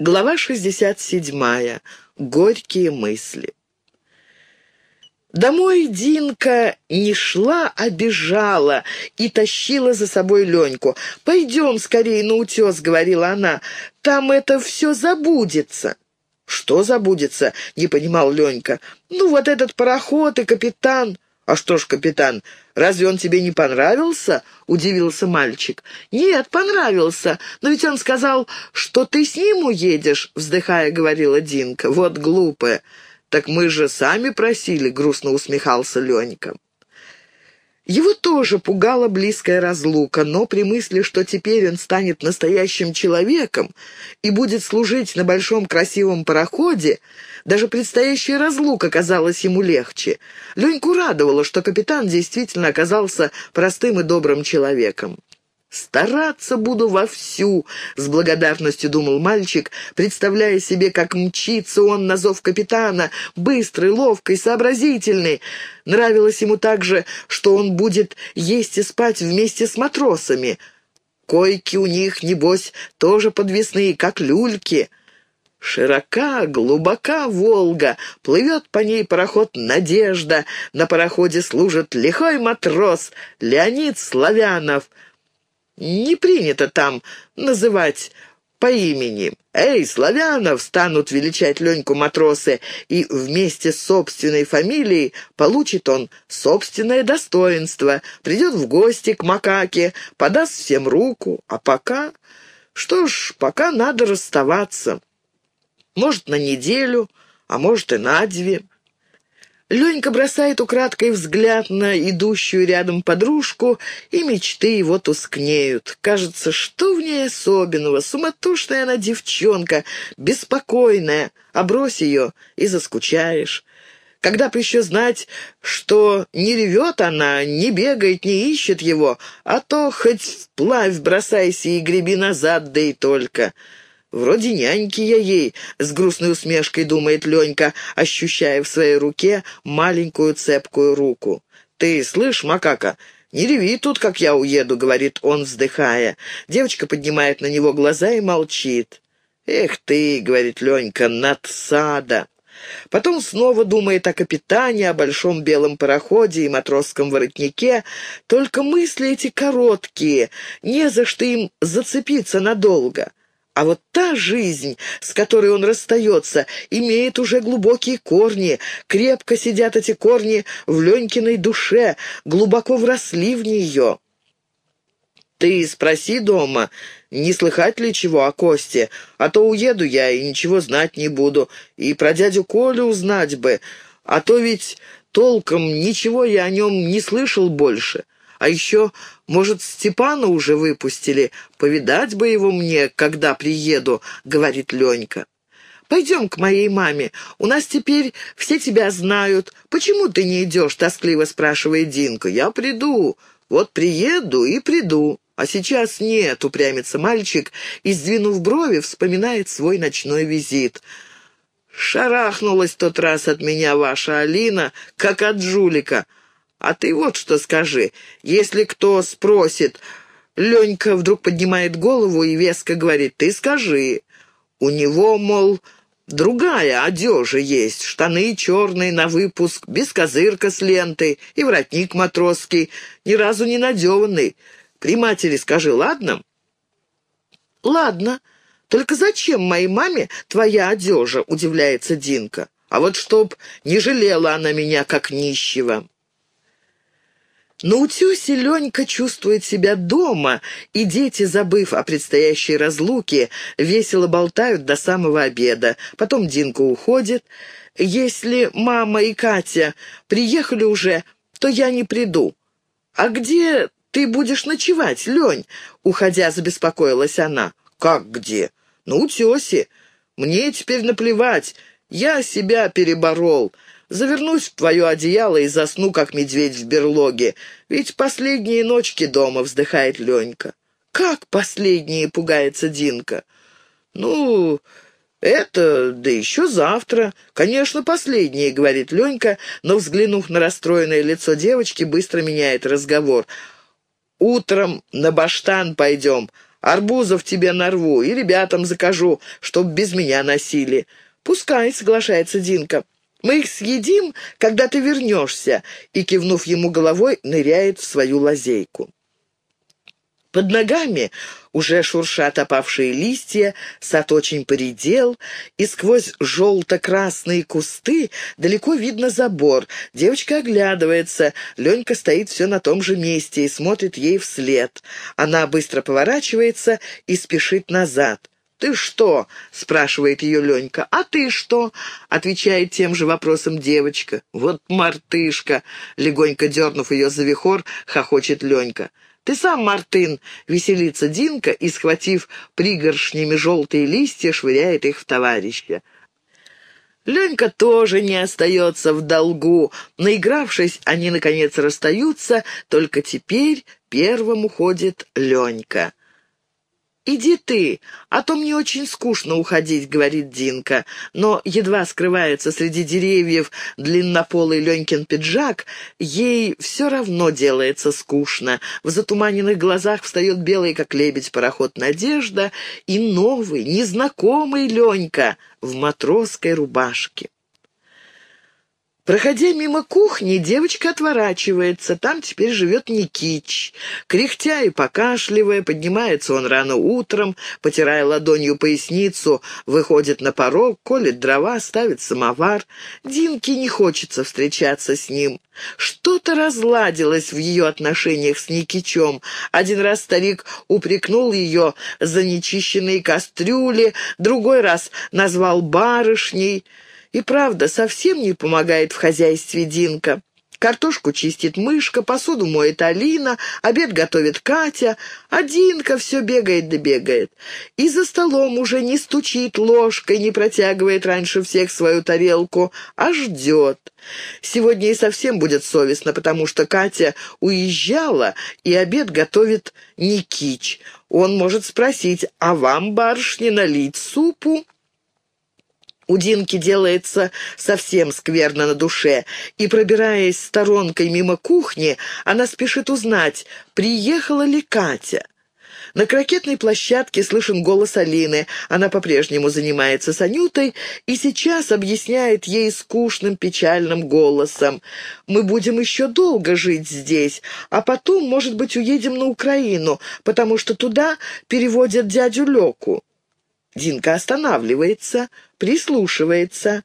Глава 67. Горькие мысли. Домой Динка не шла, а бежала и тащила за собой Леньку. «Пойдем скорее на утес», — говорила она, — «там это все забудется». «Что забудется?» — не понимал Ленька. «Ну, вот этот пароход и капитан». «А что ж, капитан, разве он тебе не понравился?» — удивился мальчик. «Нет, понравился, но ведь он сказал, что ты с ним уедешь», — вздыхая, говорила Динка. «Вот глупая». «Так мы же сами просили», — грустно усмехался Ленька. Его тоже пугала близкая разлука, но при мысли, что теперь он станет настоящим человеком и будет служить на большом красивом пароходе, даже предстоящая разлука казалась ему легче. Леньку радовало, что капитан действительно оказался простым и добрым человеком. «Стараться буду вовсю», — с благодарностью думал мальчик, представляя себе, как мчится он на зов капитана, быстрый, ловкий, сообразительный. Нравилось ему также, что он будет есть и спать вместе с матросами. Койки у них, небось, тоже подвесные, как люльки. Широка, глубока Волга, плывет по ней пароход «Надежда», на пароходе служит лихой матрос Леонид Славянов — не принято там называть по имени. «Эй, славянов!» — станут величать Леньку матросы, и вместе с собственной фамилией получит он собственное достоинство, придет в гости к макаке, подаст всем руку, а пока... Что ж, пока надо расставаться. Может, на неделю, а может и на две. Ленька бросает украдкой взгляд на идущую рядом подружку, и мечты его тускнеют. Кажется, что в ней особенного? Суматошная она девчонка, беспокойная. А брось ее и заскучаешь. Когда бы еще знать, что не ревет она, не бегает, не ищет его, а то хоть вплавь бросайся и греби назад, да и только. «Вроде няньки я ей», — с грустной усмешкой думает Ленька, ощущая в своей руке маленькую цепкую руку. «Ты слышь, макака, не реви тут, как я уеду», — говорит он, вздыхая. Девочка поднимает на него глаза и молчит. «Эх ты», — говорит Ленька, — «надсада». Потом снова думает о капитане, о большом белом пароходе и матросском воротнике. Только мысли эти короткие, не за что им зацепиться надолго. А вот та жизнь, с которой он расстается, имеет уже глубокие корни. Крепко сидят эти корни в Ленькиной душе, глубоко вросли в нее. «Ты спроси дома, не слыхать ли чего о Косте, а то уеду я и ничего знать не буду, и про дядю Колю узнать бы, а то ведь толком ничего я о нем не слышал больше». А еще, может, Степана уже выпустили? Повидать бы его мне, когда приеду», — говорит Ленька. «Пойдем к моей маме. У нас теперь все тебя знают. Почему ты не идешь?» — тоскливо спрашивает Динка. «Я приду. Вот приеду и приду. А сейчас нет», — упрямится мальчик и, сдвинув брови, вспоминает свой ночной визит. «Шарахнулась тот раз от меня ваша Алина, как от жулика. А ты вот что скажи. Если кто спросит...» Ленька вдруг поднимает голову и веско говорит, «Ты скажи. У него, мол, другая одежа есть, штаны черные на выпуск, без козырка с лентой и воротник матросский, ни разу не надеванный. При матери скажи, ладно?» «Ладно. Только зачем моей маме твоя одежа?» — удивляется Динка. «А вот чтоб не жалела она меня, как нищего». На утесе Ленька чувствует себя дома, и дети, забыв о предстоящей разлуке, весело болтают до самого обеда. Потом Динка уходит. «Если мама и Катя приехали уже, то я не приду». «А где ты будешь ночевать, Лень?» — уходя, забеспокоилась она. «Как где?» «На утесе. Мне теперь наплевать. Я себя переборол. Завернусь в твое одеяло и засну, как медведь в берлоге. Ведь последние ночки дома, — вздыхает Ленька. Как последние, — пугается Динка. Ну, это, да еще завтра. Конечно, последние, — говорит Ленька, но, взглянув на расстроенное лицо девочки, быстро меняет разговор. Утром на баштан пойдем, Арбузов тебе нарву и ребятам закажу, чтоб без меня носили». «Пускай», — соглашается Динка. «Мы их съедим, когда ты вернешься», и, кивнув ему головой, ныряет в свою лазейку. Под ногами уже шуршат опавшие листья, сад очень поредел, и сквозь желто-красные кусты далеко видно забор. Девочка оглядывается, Ленька стоит все на том же месте и смотрит ей вслед. Она быстро поворачивается и спешит назад. «Ты что?» — спрашивает ее Ленька. «А ты что?» — отвечает тем же вопросом девочка. «Вот мартышка!» — легонько дернув ее за вихор, хохочет Ленька. Ты сам, Мартын!» — веселится Динка и, схватив пригоршнями желтые листья, швыряет их в товарища. Ленька тоже не остается в долгу. Наигравшись, они, наконец, расстаются, только теперь первым уходит Ленька. «Иди ты, а то мне очень скучно уходить», — говорит Динка. Но едва скрывается среди деревьев длиннополый Ленькин пиджак, ей все равно делается скучно. В затуманенных глазах встает белый, как лебедь, пароход «Надежда» и новый, незнакомый Ленька в матросской рубашке. Проходя мимо кухни, девочка отворачивается. Там теперь живет Никич. Кряхтя и покашливая, поднимается он рано утром, потирая ладонью поясницу, выходит на порог, колет дрова, ставит самовар. Динке не хочется встречаться с ним. Что-то разладилось в ее отношениях с Никичем. Один раз старик упрекнул ее за нечищенные кастрюли, другой раз назвал барышней. И правда, совсем не помогает в хозяйстве Динка. Картошку чистит мышка, посуду моет Алина, обед готовит Катя, а Динка все бегает да бегает. И за столом уже не стучит ложкой, не протягивает раньше всех свою тарелку, а ждет. Сегодня и совсем будет совестно, потому что Катя уезжала, и обед готовит Никич. Он может спросить, а вам, барышни, налить супу? У Динки делается совсем скверно на душе, и, пробираясь сторонкой мимо кухни, она спешит узнать, приехала ли Катя. На крокетной площадке слышен голос Алины. Она по-прежнему занимается с Анютой и сейчас объясняет ей скучным печальным голосом. «Мы будем еще долго жить здесь, а потом, может быть, уедем на Украину, потому что туда переводят дядю Леку». Динка останавливается, прислушивается.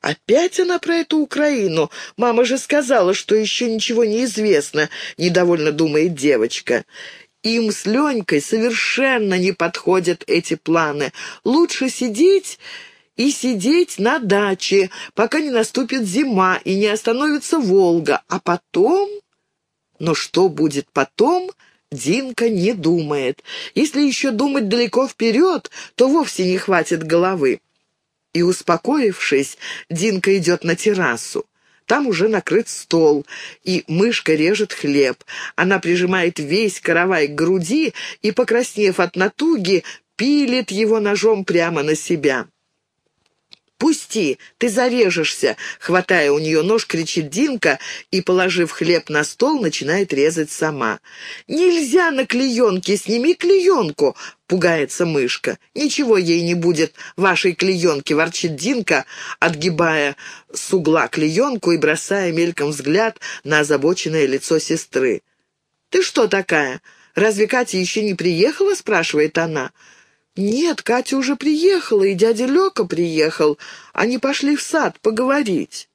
Опять она про эту Украину. Мама же сказала, что еще ничего не известно, недовольно думает девочка. Им с Ленькой совершенно не подходят эти планы. Лучше сидеть и сидеть на даче, пока не наступит зима и не остановится Волга. А потом... Но что будет потом, Динка не думает. Если еще думать далеко вперед, то вовсе не хватит головы. И, успокоившись, Динка идет на террасу. Там уже накрыт стол, и мышка режет хлеб. Она прижимает весь каравай к груди и, покраснев от натуги, пилит его ножом прямо на себя. «Пусти, ты зарежешься!» Хватая у нее нож, кричит Динка и, положив хлеб на стол, начинает резать сама. «Нельзя на клеенке, сними клеенку!» — пугается мышка. «Ничего ей не будет, вашей клеенки!» — ворчит Динка, отгибая с угла клеенку и бросая мельком взгляд на озабоченное лицо сестры. «Ты что такая? Разве Катя еще не приехала?» — спрашивает она. «Нет, Катя уже приехала, и дядя Лёка приехал. Они пошли в сад поговорить».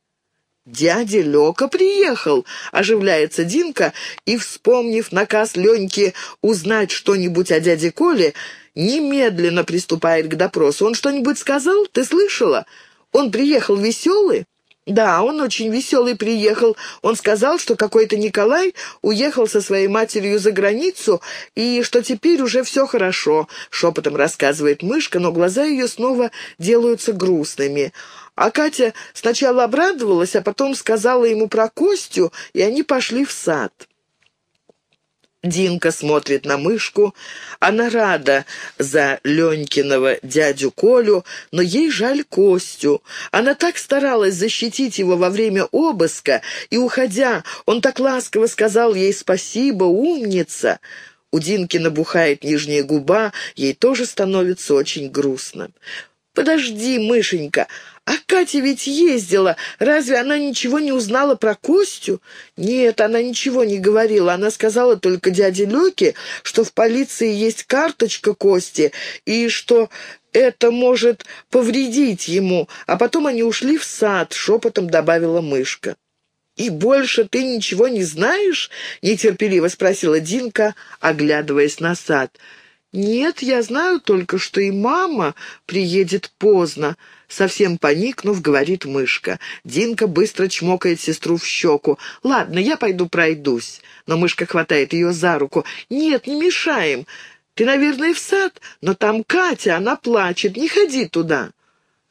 «Дядя Лёка приехал!» — оживляется Динка, и, вспомнив наказ Леньки узнать что-нибудь о дяде Коле, немедленно приступает к допросу. «Он что-нибудь сказал? Ты слышала? Он приехал веселый?» «Да, он очень веселый приехал. Он сказал, что какой-то Николай уехал со своей матерью за границу и что теперь уже все хорошо», — шепотом рассказывает мышка, но глаза ее снова делаются грустными. А Катя сначала обрадовалась, а потом сказала ему про Костю, и они пошли в сад. Динка смотрит на мышку. Она рада за Ленькиного дядю Колю, но ей жаль Костю. Она так старалась защитить его во время обыска, и, уходя, он так ласково сказал ей «спасибо, умница». У Динки набухает нижняя губа, ей тоже становится очень грустно. «Подожди, мышенька, а Катя ведь ездила. Разве она ничего не узнала про Костю? Нет, она ничего не говорила. Она сказала только дяде Лёке, что в полиции есть карточка Кости и что это может повредить ему. А потом они ушли в сад, шепотом добавила мышка. «И больше ты ничего не знаешь?» — нетерпеливо спросила Динка, оглядываясь на сад. «Нет, я знаю только, что и мама приедет поздно», — совсем поникнув, говорит мышка. Динка быстро чмокает сестру в щеку. «Ладно, я пойду пройдусь». Но мышка хватает ее за руку. «Нет, не мешаем. Ты, наверное, в сад, но там Катя, она плачет. Не ходи туда».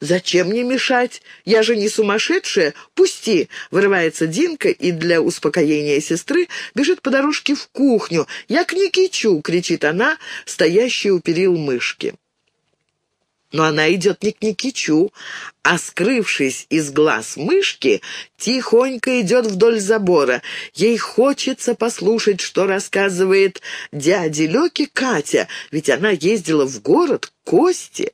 «Зачем мне мешать? Я же не сумасшедшая. Пусти!» Вырывается Динка и для успокоения сестры бежит по дорожке в кухню. «Я к Никичу!» — кричит она, стоящая у перил мышки. Но она идет не к Никичу, а, скрывшись из глаз мышки, тихонько идет вдоль забора. Ей хочется послушать, что рассказывает дяде Лёке Катя, ведь она ездила в город к Косте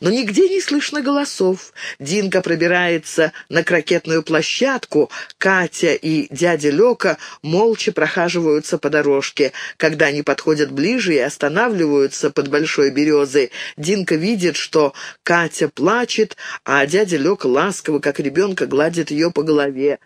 но нигде не слышно голосов. Динка пробирается на крокетную площадку, Катя и дядя Лёка молча прохаживаются по дорожке. Когда они подходят ближе и останавливаются под большой березой, Динка видит, что Катя плачет, а дядя Лёка ласково, как ребенка, гладит ее по голове.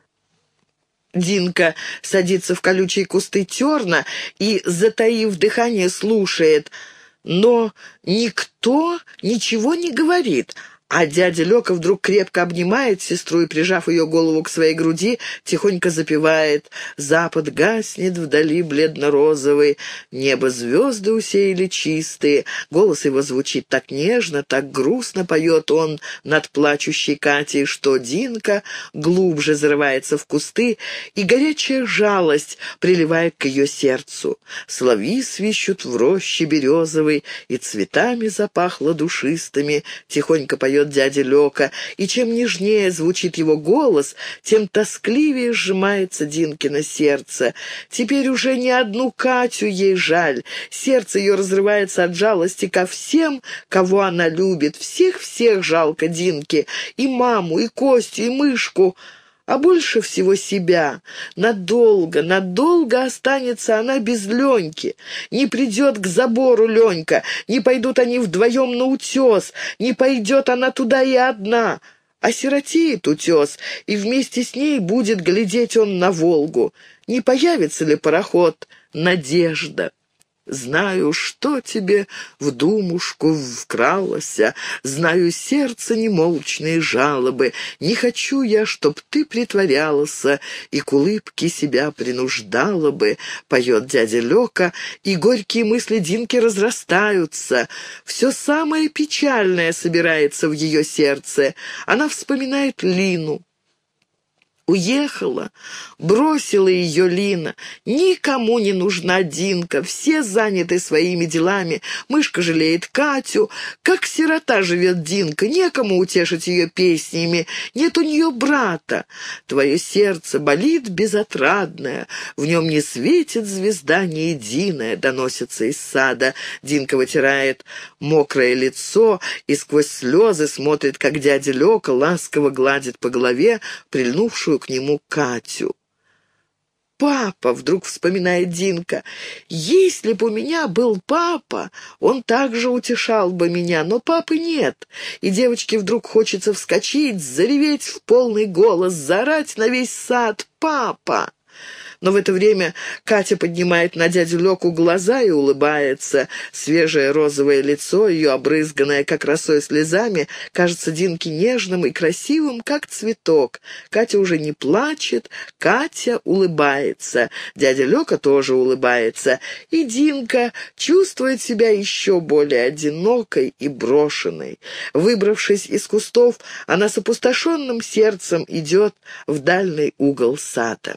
Динка садится в колючие кусты терна и, затаив дыхание, слушает — но никто ничего не говорит, а дядя Лёка вдруг крепко обнимает сестру и, прижав ее голову к своей груди, тихонько запевает «Запад гаснет, вдали бледно-розовый, небо звезды усеяли чистые». Голос его звучит так нежно, так грустно поет он над плачущей Катей, что Динка глубже зарывается в кусты, и горячая жалость приливает к ее сердцу. Соловьи свищут в роще березовой, и цветами запахло душистыми, тихонько поет поет дядя Лёка, и чем нежнее звучит его голос, тем тоскливее сжимается Динкино сердце. Теперь уже не одну Катю ей жаль. Сердце ее разрывается от жалости ко всем, кого она любит. Всех-всех жалко Динке, и маму, и Костю, и мышку а больше всего себя. Надолго, надолго останется она без Леньки. Не придет к забору Ленька, не пойдут они вдвоем на утес, не пойдет она туда и одна. Осиротеет утес, и вместе с ней будет глядеть он на Волгу. Не появится ли пароход? Надежда. Знаю, что тебе в думушку вкралося, Знаю сердце немолчные жалобы. Не хочу я, чтоб ты притворялся И к улыбке себя принуждала бы, Поет дядя Лёка, и горькие мысли Динки разрастаются. Все самое печальное собирается в ее сердце. Она вспоминает Лину, Уехала, бросила ее Лина. Никому не нужна Динка, все заняты своими делами. Мышка жалеет Катю. Как сирота живет Динка, некому утешить ее песнями. Нет у нее брата. Твое сердце болит безотрадное, в нем не светит звезда ни единая, доносится из сада. Динка вытирает мокрое лицо и сквозь слезы смотрит, как дядя Лёка ласково гладит по голове прильнувшую к нему Катю. «Папа!» — вдруг вспоминает Динка. «Если бы у меня был папа, он также утешал бы меня, но папы нет». И девочке вдруг хочется вскочить, зареветь в полный голос, зарать на весь сад «Папа!» Но в это время Катя поднимает на дядю Леку глаза и улыбается. Свежее розовое лицо, ее обрызганное, как росой слезами, кажется Динке нежным и красивым, как цветок. Катя уже не плачет, Катя улыбается. Дядя Лека тоже улыбается. И Динка чувствует себя еще более одинокой и брошенной. Выбравшись из кустов, она с опустошенным сердцем идет в дальний угол сада.